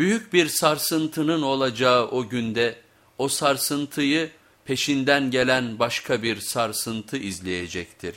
Büyük bir sarsıntının olacağı o günde o sarsıntıyı peşinden gelen başka bir sarsıntı izleyecektir.